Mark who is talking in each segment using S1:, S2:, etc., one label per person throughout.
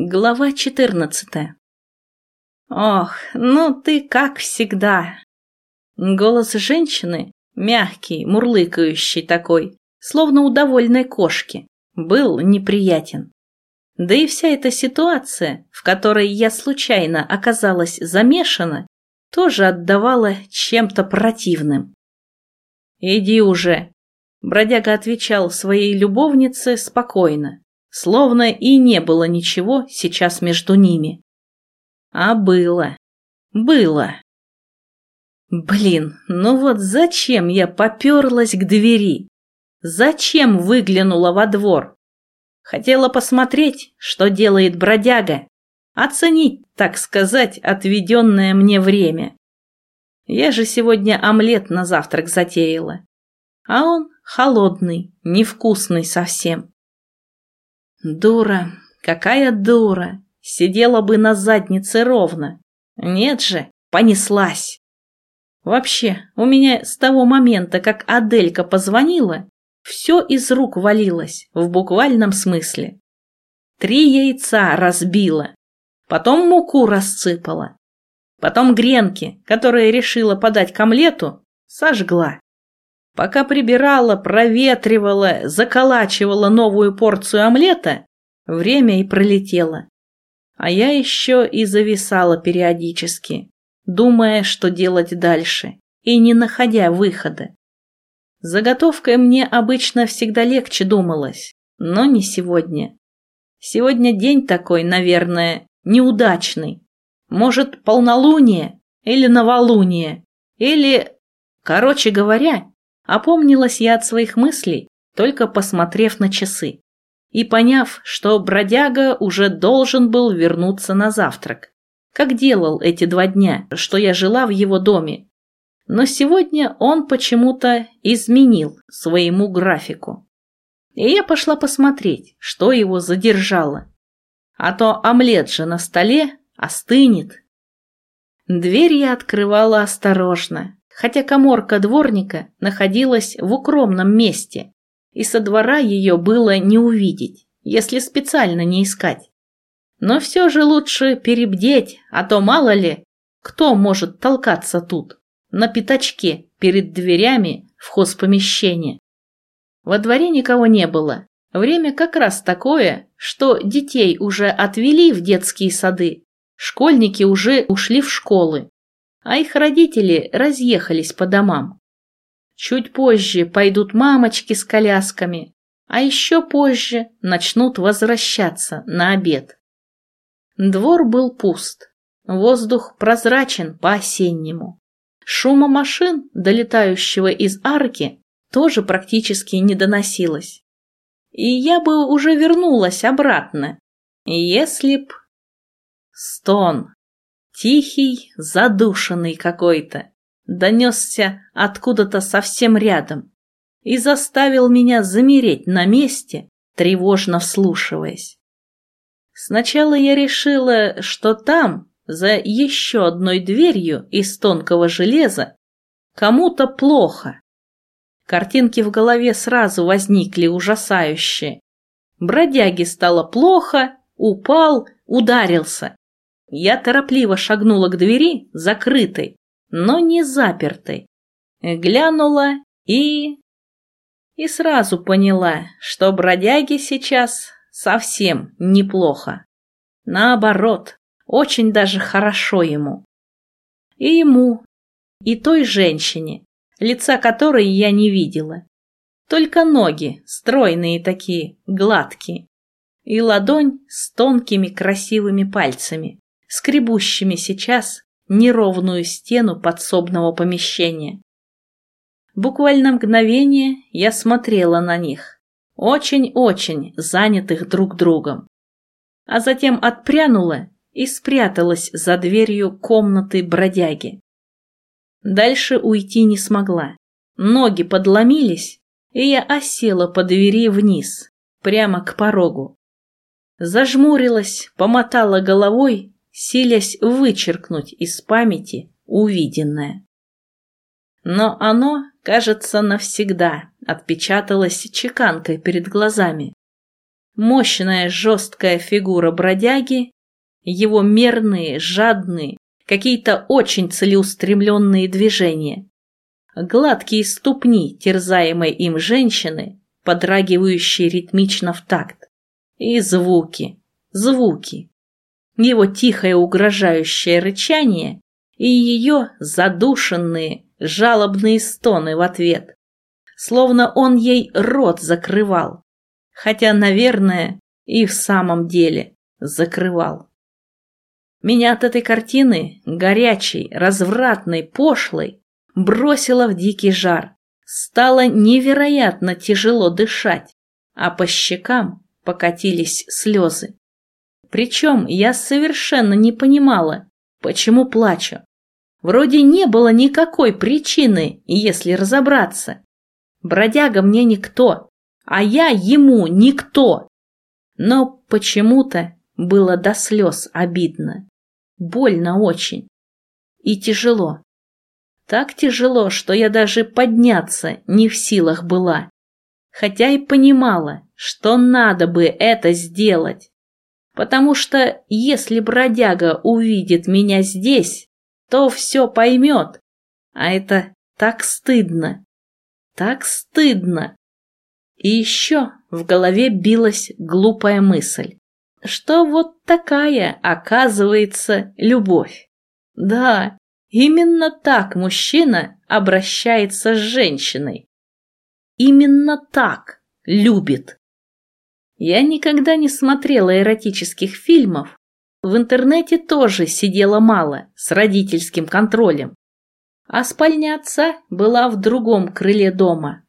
S1: Глава 14 Ох, ну ты как всегда. Голос женщины, мягкий, мурлыкающий такой, словно у довольной кошки, был неприятен. Да и вся эта ситуация, в которой я случайно оказалась замешана, тоже отдавала чем-то противным. «Иди уже», — бродяга отвечал своей любовнице спокойно, словно и не было ничего сейчас между ними. А было. Было. Блин, ну вот зачем я поперлась к двери? Зачем выглянула во двор? Хотела посмотреть, что делает бродяга, оценить, так сказать, отведенное мне время. Я же сегодня омлет на завтрак затеяла, а он холодный, невкусный совсем. Дура, какая дура, сидела бы на заднице ровно. Нет же, понеслась. Вообще, у меня с того момента, как Аделька позвонила, все из рук валилось, в буквальном смысле. Три яйца разбила, потом муку рассыпала, потом гренки, которые решила подать к омлету, сожгла. Пока прибирала, проветривала, заколачивала новую порцию омлета, время и пролетело. А я еще и зависала периодически, думая, что делать дальше, и не находя выхода. Заготовкой мне обычно всегда легче думалось, но не сегодня. Сегодня день такой, наверное, неудачный. Может, полнолуние или новолуние, или... Короче говоря, Опомнилась я от своих мыслей, только посмотрев на часы и поняв, что бродяга уже должен был вернуться на завтрак, как делал эти два дня, что я жила в его доме. Но сегодня он почему-то изменил своему графику. И я пошла посмотреть, что его задержало. А то омлет же на столе остынет. Дверь я открывала осторожно, хотя коморка дворника находилась в укромном месте, и со двора ее было не увидеть, если специально не искать. Но все же лучше перебдеть, а то мало ли, кто может толкаться тут, на пятачке, перед дверями в хозпомещение. Во дворе никого не было. Время как раз такое, что детей уже отвели в детские сады, школьники уже ушли в школы, а их родители разъехались по домам. Чуть позже пойдут мамочки с колясками, а еще позже начнут возвращаться на обед. Двор был пуст, воздух прозрачен по-осеннему. Шума машин, долетающего из арки, тоже практически не доносилось. И я бы уже вернулась обратно, если б... Стон, Тихий, задушенный какой-то, донесся откуда-то совсем рядом и заставил меня замереть на месте, тревожно вслушиваясь. Сначала я решила, что там, за еще одной дверью из тонкого железа, кому-то плохо. Картинки в голове сразу возникли ужасающие. Бродяге стало плохо, упал, ударился. Я торопливо шагнула к двери, закрытой, но не запертой. Глянула и... И сразу поняла, что бродяге сейчас совсем неплохо. Наоборот, очень даже хорошо ему. И ему, и той женщине, лица которой я не видела. Только ноги, стройные такие, гладкие, и ладонь с тонкими красивыми пальцами скребущими сейчас неровную стену подсобного помещения. Буквально мгновение я смотрела на них, очень-очень занятых друг другом, а затем отпрянула и спряталась за дверью комнаты бродяги. Дальше уйти не смогла. Ноги подломились, и я осела по двери вниз, прямо к порогу. Зажмурилась, помотала головой силясь вычеркнуть из памяти увиденное. Но оно, кажется, навсегда отпечаталось чеканкой перед глазами. мощная жесткая фигура бродяги, его мерные, жадные, какие-то очень целеустремленные движения, гладкие ступни терзаемой им женщины, подрагивающие ритмично в такт, и звуки, звуки, его тихое угрожающее рычание и ее задушенные, жалобные стоны в ответ, словно он ей рот закрывал, хотя, наверное, и в самом деле закрывал. Меня от этой картины, горячей, развратной, пошлой, бросило в дикий жар. Стало невероятно тяжело дышать, а по щекам покатились слезы. Причем я совершенно не понимала, почему плачу. Вроде не было никакой причины, если разобраться. Бродяга мне никто, а я ему никто. Но почему-то было до слез обидно. Больно очень. И тяжело. Так тяжело, что я даже подняться не в силах была. Хотя и понимала, что надо бы это сделать. Потому что если бродяга увидит меня здесь, то все поймет. А это так стыдно. Так стыдно. И еще в голове билась глупая мысль, что вот такая, оказывается, любовь. Да, именно так мужчина обращается с женщиной. Именно так любит. Я никогда не смотрела эротических фильмов, в интернете тоже сидела мало, с родительским контролем. А спальня отца была в другом крыле дома.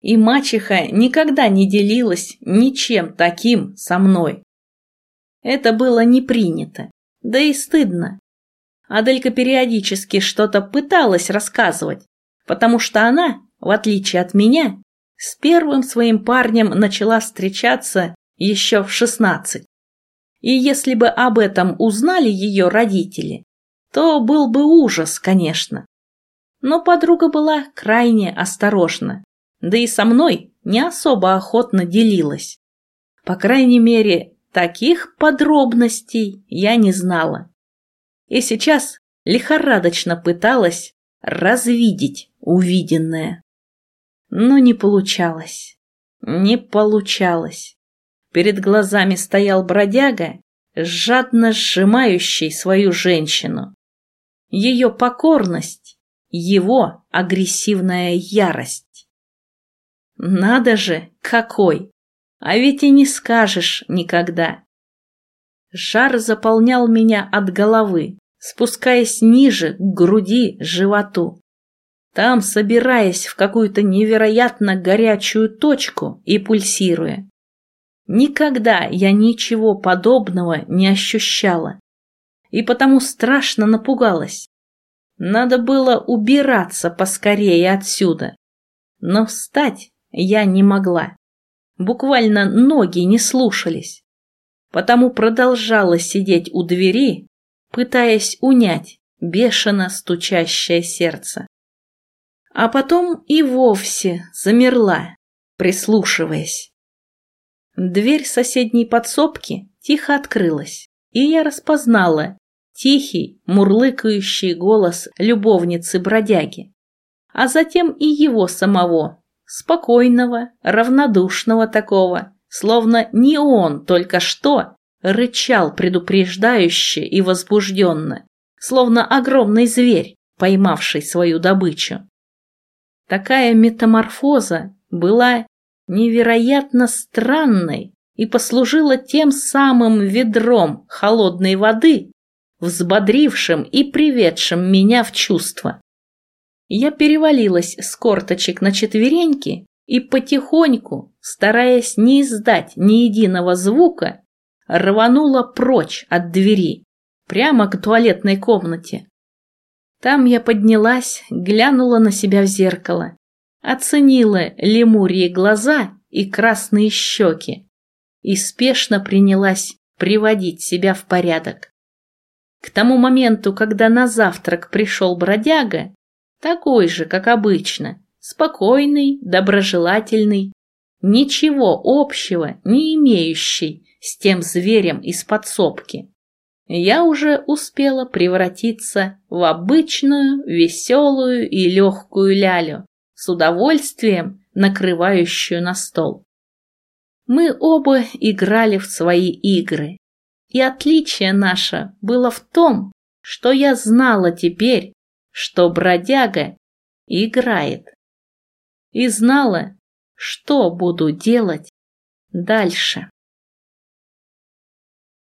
S1: И мачеха никогда не делилась ничем таким со мной. Это было не принято, да и стыдно. Аделька периодически что-то пыталась рассказывать, потому что она, в отличие от меня, с первым своим парнем начала встречаться еще в шестнадцать. И если бы об этом узнали ее родители, то был бы ужас, конечно. Но подруга была крайне осторожна, да и со мной не особо охотно делилась. По крайней мере, таких подробностей я не знала. И сейчас лихорадочно пыталась развидеть увиденное. Но не получалось. Не получалось. Перед глазами стоял бродяга, жадно сжимающий свою женщину. Ее покорность, его агрессивная ярость. Надо же, какой! А ведь и не скажешь никогда. Жар заполнял меня от головы, спускаясь ниже, к груди, животу. Там, собираясь в какую-то невероятно горячую точку и пульсируя. Никогда я ничего подобного не ощущала. И потому страшно напугалась. Надо было убираться поскорее отсюда. Но встать я не могла. Буквально ноги не слушались. Потому продолжала сидеть у двери, пытаясь унять бешено стучащее сердце. А потом и вовсе замерла, прислушиваясь. Дверь соседней подсобки тихо открылась, и я распознала тихий, мурлыкающий голос любовницы-бродяги, а затем и его самого, спокойного, равнодушного такого, словно не он только что рычал предупреждающе и возбужденно, словно огромный зверь, поймавший свою добычу. Такая метаморфоза была невероятно странной и послужила тем самым ведром холодной воды, взбодрившим и приведшим меня в чувство. Я перевалилась с корточек на четвереньки и потихоньку, стараясь не издать ни единого звука, рванула прочь от двери, прямо к туалетной комнате. Там я поднялась, глянула на себя в зеркало оценила лемурьи глаза и красные щеки и спешно принялась приводить себя в порядок. К тому моменту, когда на завтрак пришел бродяга, такой же, как обычно, спокойный, доброжелательный, ничего общего не имеющий с тем зверем из подсобки. Я уже успела превратиться в обычную, веселую и легкую лялю, с удовольствием накрывающую на стол. Мы оба играли в свои игры, и отличие наше было в том, что я знала теперь, что бродяга играет. И знала, что буду делать дальше.